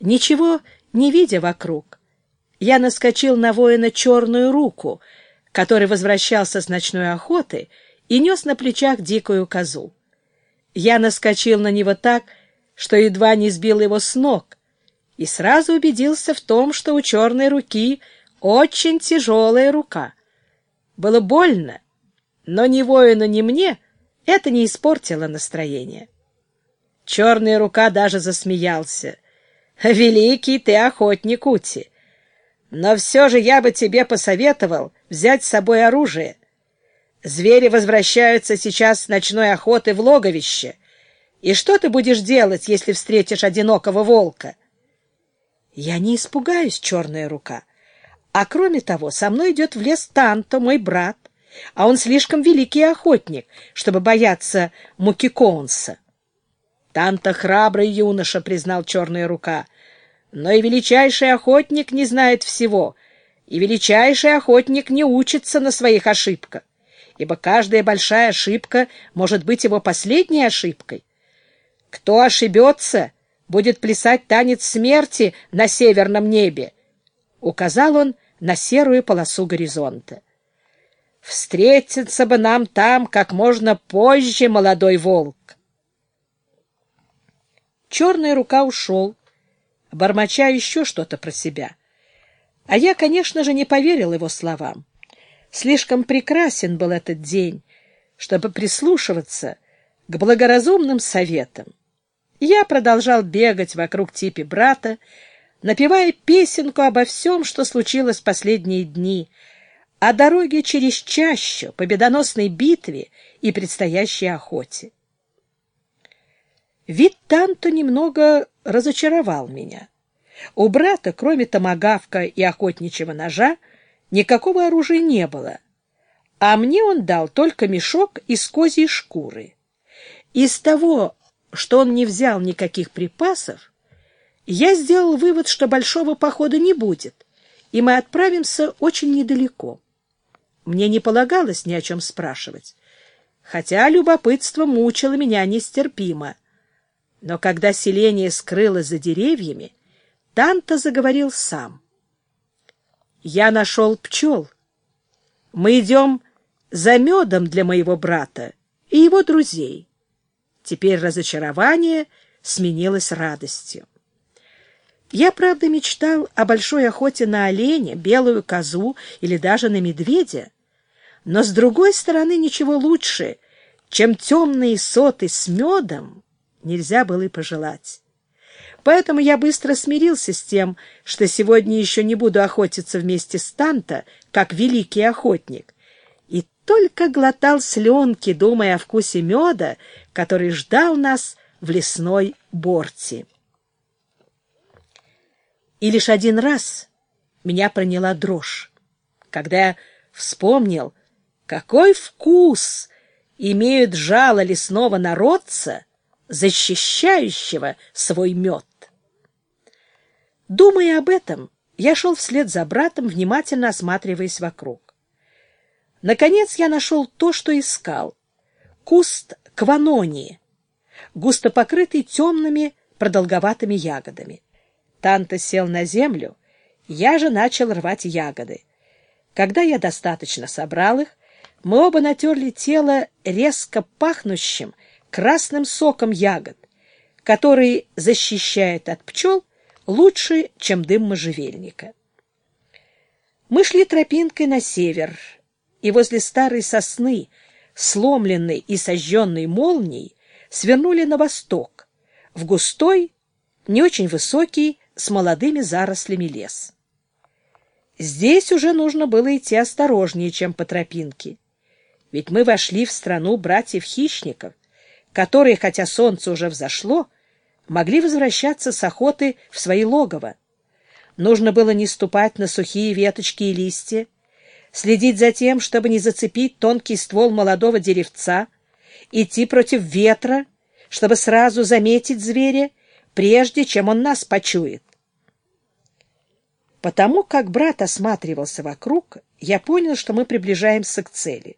Ничего не видя вокруг, я наскочил на воина черную руку, который возвращался с ночной охоты и нес на плечах дикую козу. Я наскочил на него так, что едва не сбил его с ног, и сразу убедился в том, что у черной руки очень тяжелая рука. Было больно, но ни воину, ни мне это не испортило настроение. Черная рука даже засмеялся. «Великий ты охотник, Ути! Но все же я бы тебе посоветовал взять с собой оружие. Звери возвращаются сейчас с ночной охоты в логовище. И что ты будешь делать, если встретишь одинокого волка?» «Я не испугаюсь, черная рука. А кроме того, со мной идет в лес Танто, мой брат, а он слишком великий охотник, чтобы бояться Мукикоунса». Там-то храбрый юноша, — признал черная рука. Но и величайший охотник не знает всего, и величайший охотник не учится на своих ошибках, ибо каждая большая ошибка может быть его последней ошибкой. Кто ошибется, будет плясать танец смерти на северном небе, — указал он на серую полосу горизонта. Встретиться бы нам там как можно позже, молодой волк. Черная рука ушел, бормоча еще что-то про себя. А я, конечно же, не поверил его словам. Слишком прекрасен был этот день, чтобы прислушиваться к благоразумным советам. Я продолжал бегать вокруг типи брата, напевая песенку обо всем, что случилось в последние дни, о дороге через чащу, победоносной битве и предстоящей охоте. Вид Танто немного разочаровал меня. У брата, кроме томагавка и охотничьего ножа, никакого оружия не было, а мне он дал только мешок из козьей шкуры. Из того, что он не взял никаких припасов, я сделал вывод, что большого похода не будет, и мы отправимся очень недалеко. Мне не полагалось ни о чем спрашивать, хотя любопытство мучило меня нестерпимо. Но когда селение скрылось за деревьями, Танта заговорил сам. «Я нашел пчел. Мы идем за медом для моего брата и его друзей». Теперь разочарование сменилось радостью. Я, правда, мечтал о большой охоте на оленя, белую козу или даже на медведя, но, с другой стороны, ничего лучше, чем темные соты с медом, нельзя было и пожелать. Поэтому я быстро смирился с тем, что сегодня еще не буду охотиться вместе с Танто, как великий охотник, и только глотал сленки, думая о вкусе меда, который ждал нас в лесной борте. И лишь один раз меня проняла дрожь, когда я вспомнил, какой вкус имеют жало лесного народца, защищающего свой мед. Думая об этом, я шел вслед за братом, внимательно осматриваясь вокруг. Наконец я нашел то, что искал — куст кванонии, густо покрытый темными продолговатыми ягодами. Танта сел на землю, я же начал рвать ягоды. Когда я достаточно собрал их, мы оба натерли тело резко пахнущим, красным соком ягод, который защищает от пчел лучше, чем дым можжевельника. Мы шли тропинкой на север, и возле старой сосны, сломленной и сожженной молнией, свернули на восток, в густой, не очень высокий, с молодыми зарослями лес. Здесь уже нужно было идти осторожнее, чем по тропинке, ведь мы вошли в страну братьев-хищников, которые, хотя солнце уже взошло, могли возвращаться с охоты в свои логово. Нужно было не ступать на сухие веточки и листья, следить за тем, чтобы не зацепить тонкий ствол молодого деревца, идти против ветра, чтобы сразу заметить зверя, прежде чем он нас почует. Потому как брат осматривался вокруг, я понял, что мы приближаемся к цели.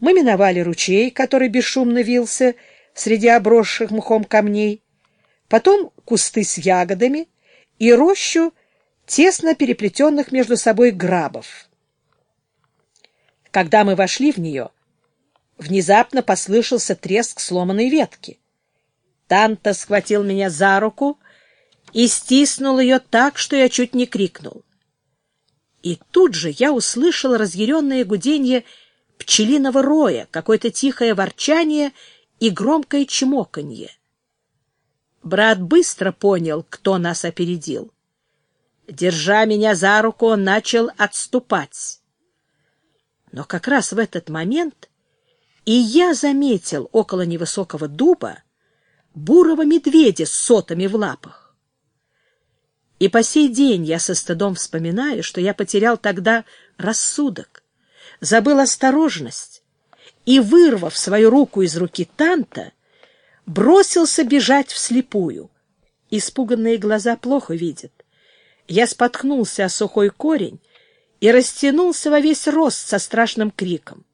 Мы миновали ручей, который бесшумно вился среди обросших мхом камней, потом кусты с ягодами, и рощу тесно переплетенных между собой грабов. Когда мы вошли в нее, внезапно послышался треск сломанной ветки. Танта схватил меня за руку и стиснул ее так, что я чуть не крикнул. И тут же я услышал разъяренное гудение пчелиного роя, какое-то тихое ворчание и громкое чмоканье. Брат быстро понял, кто нас опередил. Держа меня за руку, он начал отступать. Но как раз в этот момент и я заметил около невысокого дуба бурого медведя с сотами в лапах. И по сей день я со стыдом вспоминаю, что я потерял тогда рассудок, забыл осторожность и, вырвав свою руку из руки Танта, бросился бежать вслепую. Испуганные глаза плохо видят. Я споткнулся о сухой корень и растянулся во весь рост со страшным криком.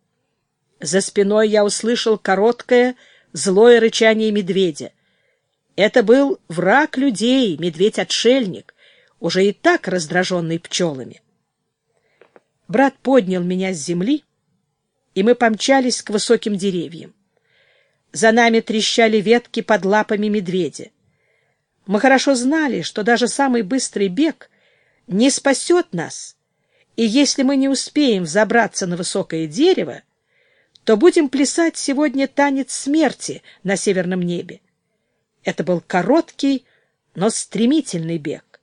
За спиной я услышал короткое, злое рычание медведя. Это был враг людей, медведь-отшельник, уже и так раздраженный пчелами. Брат поднял меня с земли, и мы помчались к высоким деревьям. За нами трещали ветки под лапами медведя. Мы хорошо знали, что даже самый быстрый бег не спасет нас, и если мы не успеем взобраться на высокое дерево, то будем плясать сегодня танец смерти на северном небе. Это был короткий, но стремительный бег.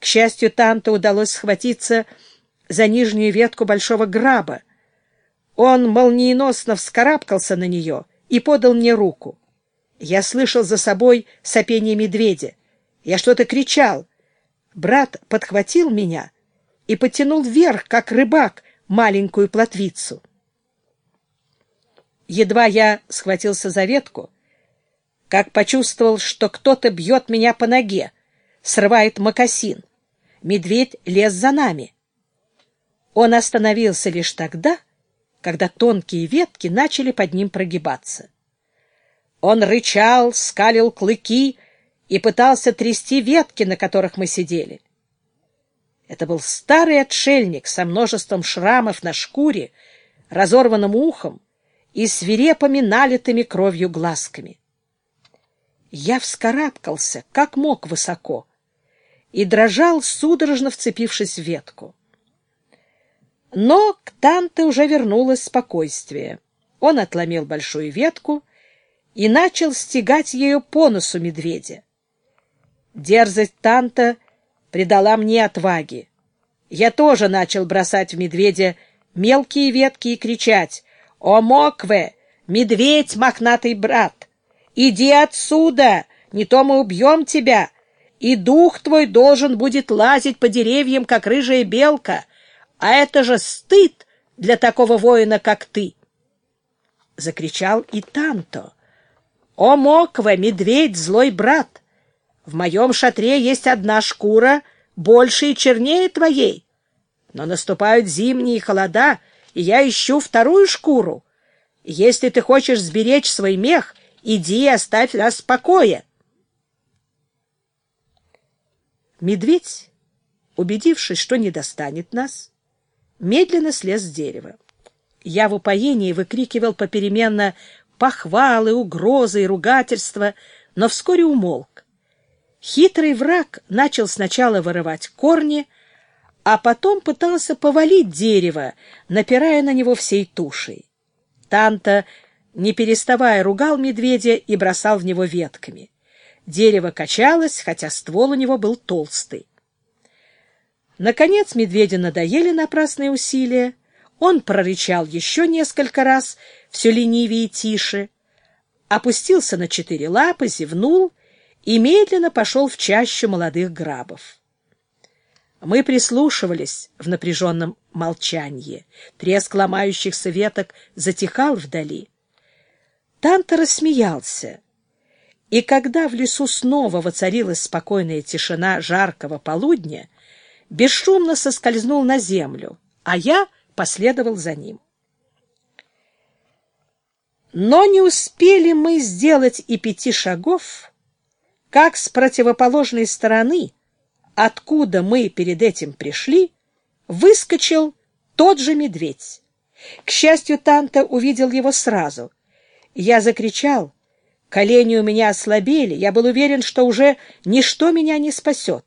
К счастью, Танто удалось схватиться за нижнюю ветку большого граба. Он молниеносно вскарабкался на нее и подал мне руку. Я слышал за собой сопение медведя. Я что-то кричал. Брат подхватил меня и потянул вверх, как рыбак, маленькую плотвицу. Едва я схватился за ветку, как почувствовал, что кто-то бьет меня по ноге, срывает мокасин. Медведь лез за нами. Он остановился лишь тогда, когда тонкие ветки начали под ним прогибаться. Он рычал, скалил клыки и пытался трясти ветки, на которых мы сидели. Это был старый отшельник со множеством шрамов на шкуре, разорванным ухом и свирепыми налитыми кровью глазками. Я вскарабкался, как мог высоко, и дрожал, судорожно вцепившись в ветку. Но к Танте уже вернулось спокойствие. Он отломил большую ветку и начал стегать ее по носу медведя. Дерзость Танта придала мне отваги. Я тоже начал бросать в медведя мелкие ветки и кричать «О, Мокве! Медведь, мохнатый брат! Иди отсюда, не то мы убьем тебя, и дух твой должен будет лазить по деревьям, как рыжая белка, а это же стыд для такого воина, как ты!» Закричал и Танто. «О, Моква, медведь, злой брат! В моем шатре есть одна шкура, больше и чернее твоей. Но наступают зимние холода, и я ищу вторую шкуру. Если ты хочешь сберечь свой мех, иди и оставь нас в покое!» Медведь, убедившись, что не достанет нас, медленно слез с дерева. Я в упоении выкрикивал попеременно похвалы, угрозы и ругательства, но вскоре умолк. Хитрый враг начал сначала вырывать корни, а потом пытался повалить дерево, напирая на него всей тушей. Танта, не переставая, ругал медведя и бросал в него ветками. Дерево качалось, хотя ствол у него был толстый. Наконец медведю надоели напрасные усилия. Он прорычал еще несколько раз, все ленивее и тише, опустился на четыре лапы, зевнул и медленно пошел в чащу молодых грабов. Мы прислушивались в напряженном молчании. Треск ломающихся веток затихал вдали. Танта рассмеялся. И когда в лесу снова воцарилась спокойная тишина жаркого полудня, бесшумно соскользнул на землю, а я последовал за ним. Но не успели мы сделать и пяти шагов, как с противоположной стороны, откуда мы перед этим пришли, выскочил тот же медведь. К счастью, Танта увидел его сразу. Я закричал. Колени у меня ослабели. Я был уверен, что уже ничто меня не спасет.